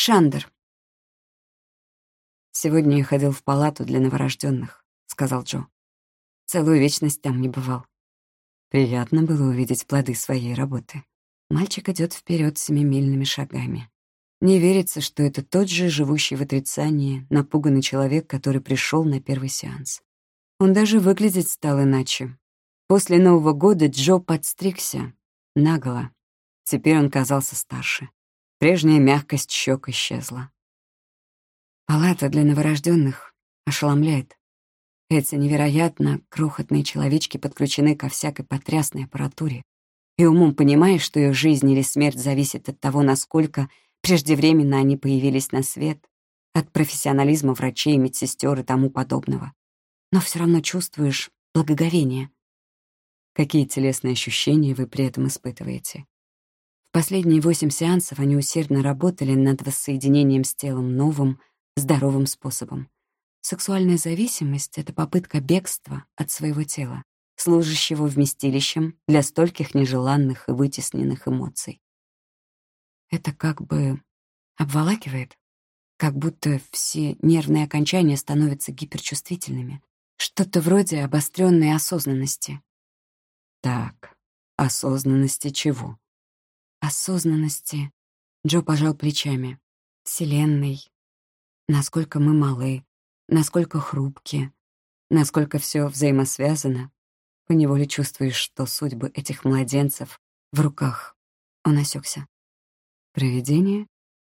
Шандер. «Сегодня я ходил в палату для новорожденных», — сказал Джо. «Целую вечность там не бывал. Приятно было увидеть плоды своей работы. Мальчик идет вперед семимильными шагами. Не верится, что это тот же живущий в отрицании, напуганный человек, который пришел на первый сеанс. Он даже выглядеть стал иначе. После Нового года Джо подстригся наголо. Теперь он казался старше. Прежняя мягкость щек исчезла. Палата для новорожденных ошеломляет. Эти невероятно крохотные человечки подключены ко всякой потрясной аппаратуре. И умом понимаешь, что их жизнь или смерть зависит от того, насколько преждевременно они появились на свет, от профессионализма врачей, медсестер и тому подобного. Но все равно чувствуешь благоговение. Какие телесные ощущения вы при этом испытываете? В последние восемь сеансов они усердно работали над воссоединением с телом новым, здоровым способом. Сексуальная зависимость — это попытка бегства от своего тела, служащего вместилищем для стольких нежеланных и вытесненных эмоций. Это как бы обволакивает, как будто все нервные окончания становятся гиперчувствительными. Что-то вроде обостренной осознанности. Так, осознанности чего? Осознанности. Джо пожал плечами. Вселенной. Насколько мы малы, насколько хрупкие, насколько все взаимосвязано. Поневоле чувствуешь, что судьбы этих младенцев в руках. Он осекся. Провидение?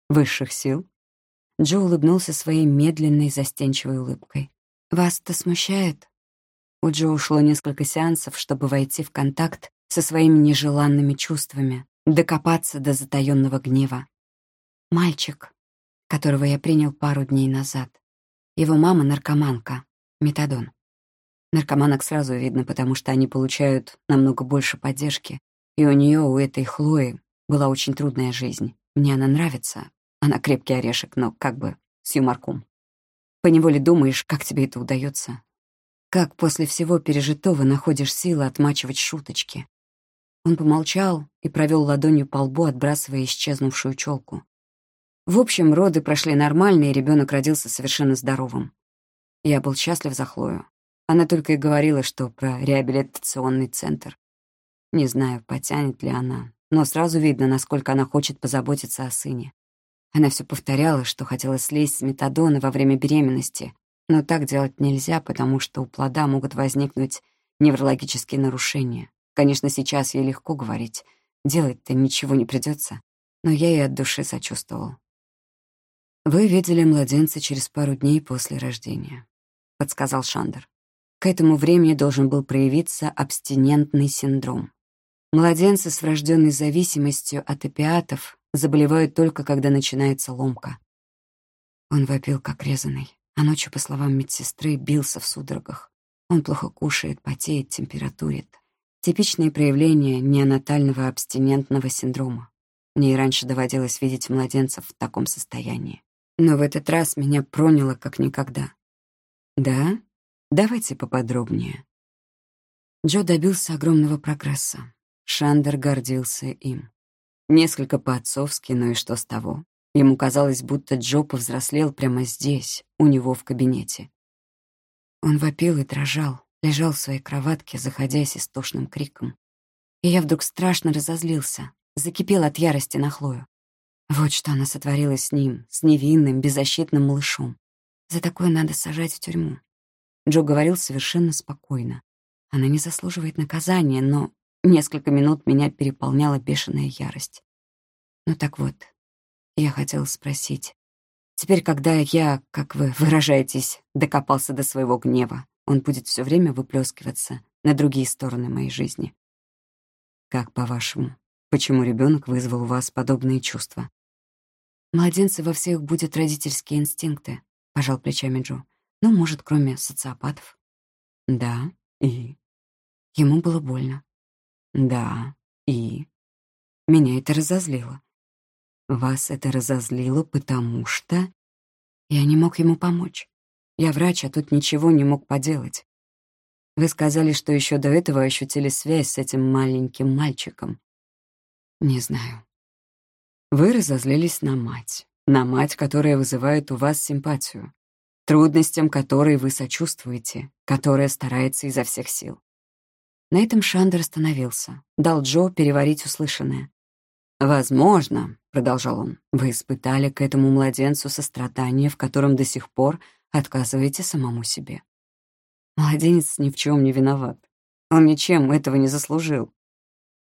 Высших сил? Джо улыбнулся своей медленной, застенчивой улыбкой. «Вас-то смущает?» У Джо ушло несколько сеансов, чтобы войти в контакт со своими нежеланными чувствами, докопаться до затаённого гнева. Мальчик, которого я принял пару дней назад. Его мама — наркоманка, метадон. Наркоманок сразу видно, потому что они получают намного больше поддержки. И у нее, у этой Хлои, была очень трудная жизнь. Мне она нравится. Она крепкий орешек, но как бы с юморком. Поневоле думаешь, как тебе это удается. Как после всего пережитого находишь силы отмачивать шуточки. Он помолчал и провел ладонью по лбу, отбрасывая исчезнувшую челку. В общем, роды прошли нормально, и ребенок родился совершенно здоровым. Я был счастлив за Хлою. Она только и говорила, что про реабилитационный центр. Не знаю, потянет ли она, но сразу видно, насколько она хочет позаботиться о сыне. Она все повторяла, что хотела слезть с метадона во время беременности, но так делать нельзя, потому что у плода могут возникнуть неврологические нарушения. Конечно, сейчас ей легко говорить, делать-то ничего не придется, но я ей от души сочувствовал. «Вы видели младенца через пару дней после рождения», — подсказал Шандер. К этому времени должен был проявиться абстинентный синдром. Младенцы с врожденной зависимостью от опиатов заболевают только, когда начинается ломка. Он вопил, как резаный, а ночью, по словам медсестры, бился в судорогах. Он плохо кушает, потеет, температурит. Типичные проявления неонатального абстинентного синдрома. Мне и раньше доводилось видеть младенцев в таком состоянии. Но в этот раз меня проняло как никогда. «Да? Давайте поподробнее». Джо добился огромного прогресса. Шандер гордился им. Несколько по-отцовски, но и что с того? Ему казалось, будто Джо повзрослел прямо здесь, у него в кабинете. Он вопил и дрожал, лежал в своей кроватке, заходясь истошным криком. И я вдруг страшно разозлился, закипел от ярости на Хлою. Вот что она сотворила с ним, с невинным, беззащитным малышом. За такое надо сажать в тюрьму. Джо говорил совершенно спокойно. Она не заслуживает наказания, но несколько минут меня переполняла бешеная ярость. Ну так вот, я хотела спросить. Теперь, когда я, как вы выражаетесь, докопался до своего гнева, он будет все время выплескиваться на другие стороны моей жизни. Как по-вашему, почему ребенок вызвал у вас подобные чувства? Младенцы во всех будет родительские инстинкты, пожал плечами Джо. Ну, может, кроме социопатов. Да, и? Ему было больно. Да, и? Меня это разозлило. Вас это разозлило, потому что... Я не мог ему помочь. Я врач, а тут ничего не мог поделать. Вы сказали, что еще до этого ощутили связь с этим маленьким мальчиком. Не знаю. Вы разозлились на мать. на мать, которая вызывает у вас симпатию, трудностям которой вы сочувствуете, которая старается изо всех сил. На этом Шандер остановился, дал Джо переварить услышанное. «Возможно», — продолжал он, — «вы испытали к этому младенцу сострадание, в котором до сих пор отказываете самому себе. Младенец ни в чем не виноват. Он ничем этого не заслужил.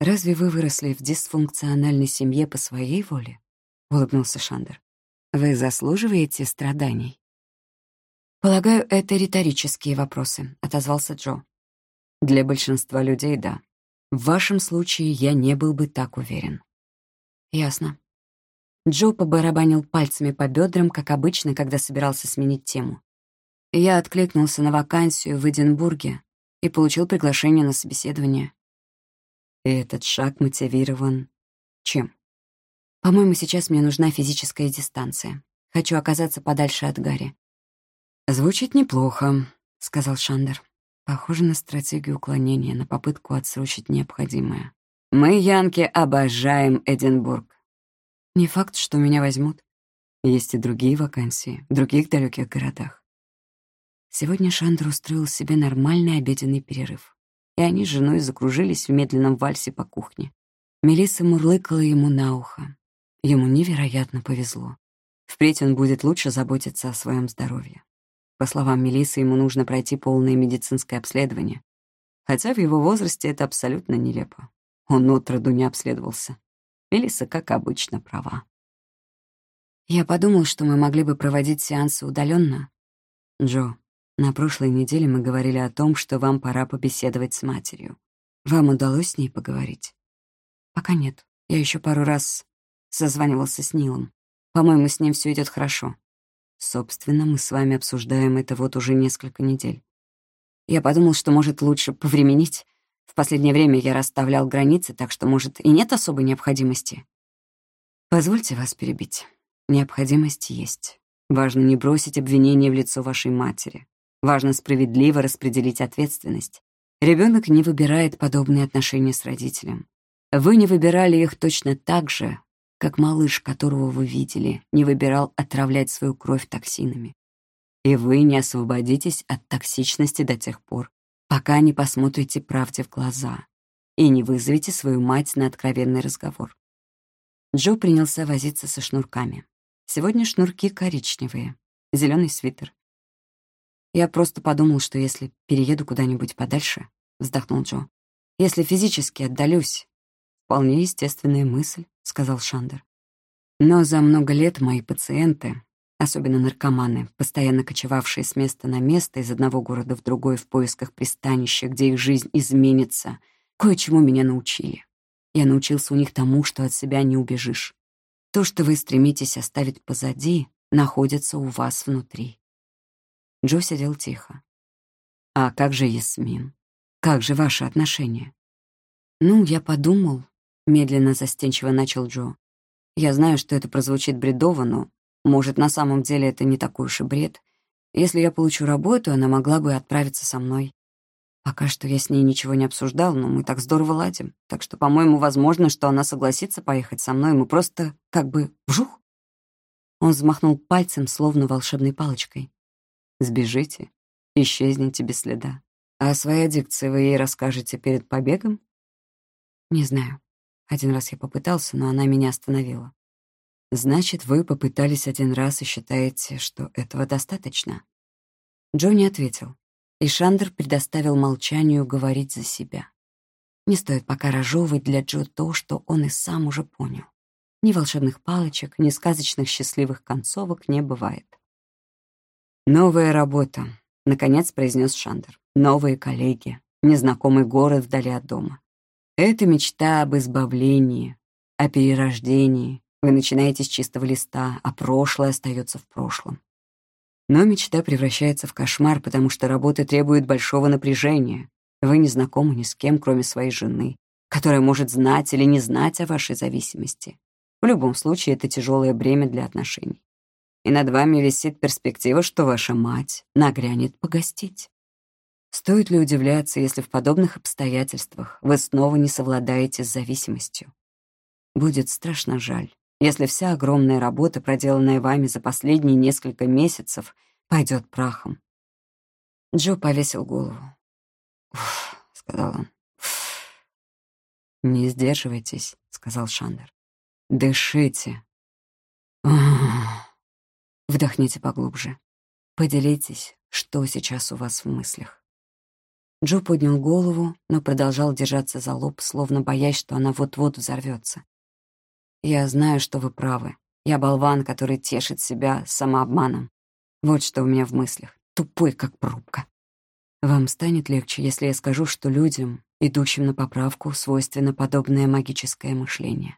Разве вы выросли в дисфункциональной семье по своей воле? Улыбнулся Шандер. Вы заслуживаете страданий? Полагаю, это риторические вопросы, отозвался Джо. Для большинства людей — да. В вашем случае я не был бы так уверен. Ясно. Джо побарабанил пальцами по бедрам, как обычно, когда собирался сменить тему. Я откликнулся на вакансию в Эдинбурге и получил приглашение на собеседование. И этот шаг мотивирован чем? По-моему, сейчас мне нужна физическая дистанция. Хочу оказаться подальше от Гарри. Звучит неплохо, сказал Шандер. Похоже на стратегию уклонения, на попытку отсрочить необходимое. Мы, янки, обожаем Эдинбург. Не факт, что меня возьмут. Есть и другие вакансии в других далеких городах. Сегодня Шандер устроил себе нормальный обеденный перерыв и они с женой закружились в медленном вальсе по кухне. Мелисса мурлыкала ему на ухо. Ему невероятно повезло. Впредь он будет лучше заботиться о своем здоровье. По словам Мелиссы, ему нужно пройти полное медицинское обследование. Хотя в его возрасте это абсолютно нелепо. Он отроду не обследовался. Мелисса, как обычно, права. Я подумал, что мы могли бы проводить сеансы удаленно. Джо, на прошлой неделе мы говорили о том, что вам пора побеседовать с матерью. Вам удалось с ней поговорить? Пока нет. Я еще пару раз созванивался с Нилом. По-моему, с ним все идет хорошо. Собственно, мы с вами обсуждаем это вот уже несколько недель. Я подумал, что, может, лучше повременить. В последнее время я расставлял границы, так что, может, и нет особой необходимости. Позвольте вас перебить. Необходимость есть. Важно не бросить обвинение в лицо вашей матери. Важно справедливо распределить ответственность. Ребенок не выбирает подобные отношения с родителем. Вы не выбирали их точно так же, как малыш, которого вы видели, не выбирал отравлять свою кровь токсинами. И вы не освободитесь от токсичности до тех пор, пока не посмотрите правде в глаза и не вызовете свою мать на откровенный разговор. Джо принялся возиться со шнурками. Сегодня шнурки коричневые, зеленый свитер. «Я просто подумал, что если перееду куда-нибудь подальше», — вздохнул Джо, «если физически отдалюсь». «Вполне естественная мысль», — сказал Шандер. «Но за много лет мои пациенты, особенно наркоманы, постоянно кочевавшие с места на место из одного города в другой в поисках пристанища, где их жизнь изменится, кое-чему меня научили. Я научился у них тому, что от себя не убежишь. То, что вы стремитесь оставить позади, находится у вас внутри. Джо сидел тихо. «А как же Ясмин? Как же ваши отношения?» «Ну, я подумал», — медленно застенчиво начал Джо. «Я знаю, что это прозвучит бредово, но, может, на самом деле это не такой уж и бред. Если я получу работу, она могла бы отправиться со мной. Пока что я с ней ничего не обсуждал, но мы так здорово ладим. Так что, по-моему, возможно, что она согласится поехать со мной, мы просто как бы вжух». Он взмахнул пальцем, словно волшебной палочкой. Сбежите, исчезните без следа. А о своей аддикции вы ей расскажете перед побегом? Не знаю. Один раз я попытался, но она меня остановила. Значит, вы попытались один раз и считаете, что этого достаточно? Джо не ответил, и Шандер предоставил молчанию говорить за себя. Не стоит пока разжевывать для Джо то, что он и сам уже понял. Ни волшебных палочек, ни сказочных счастливых концовок не бывает. «Новая работа», — наконец произнес Шандер. «Новые коллеги, незнакомый город вдали от дома. Это мечта об избавлении, о перерождении. Вы начинаете с чистого листа, а прошлое остается в прошлом. Но мечта превращается в кошмар, потому что работа требует большого напряжения. Вы не знакомы ни с кем, кроме своей жены, которая может знать или не знать о вашей зависимости. В любом случае, это тяжелое бремя для отношений и над вами висит перспектива, что ваша мать нагрянет погостить. Стоит ли удивляться, если в подобных обстоятельствах вы снова не совладаете с зависимостью? Будет страшно жаль, если вся огромная работа, проделанная вами за последние несколько месяцев, пойдет прахом. Джо повесил голову. «Уф», — сказал он. «Уф». «Не сдерживайтесь», — сказал Шандер. «Дышите». Вдохните поглубже. Поделитесь, что сейчас у вас в мыслях. Джо поднял голову, но продолжал держаться за лоб, словно боясь, что она вот-вот взорвется. «Я знаю, что вы правы. Я болван, который тешит себя самообманом. Вот что у меня в мыслях. Тупой, как пробка. Вам станет легче, если я скажу, что людям, идущим на поправку, свойственно подобное магическое мышление.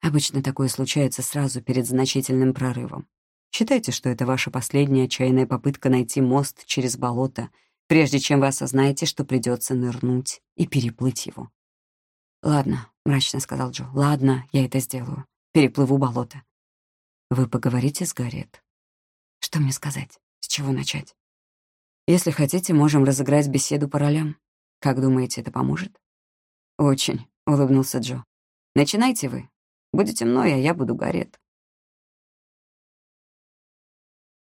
Обычно такое случается сразу перед значительным прорывом. Считайте, что это ваша последняя отчаянная попытка найти мост через болото, прежде чем вы осознаете, что придется нырнуть и переплыть его. «Ладно», — мрачно сказал Джо, — «ладно, я это сделаю. Переплыву болото». «Вы поговорите с Гарриет?» «Что мне сказать? С чего начать?» «Если хотите, можем разыграть беседу по ролям. Как думаете, это поможет?» «Очень», — улыбнулся Джо. «Начинайте вы. Будете мной, а я буду Гарриет».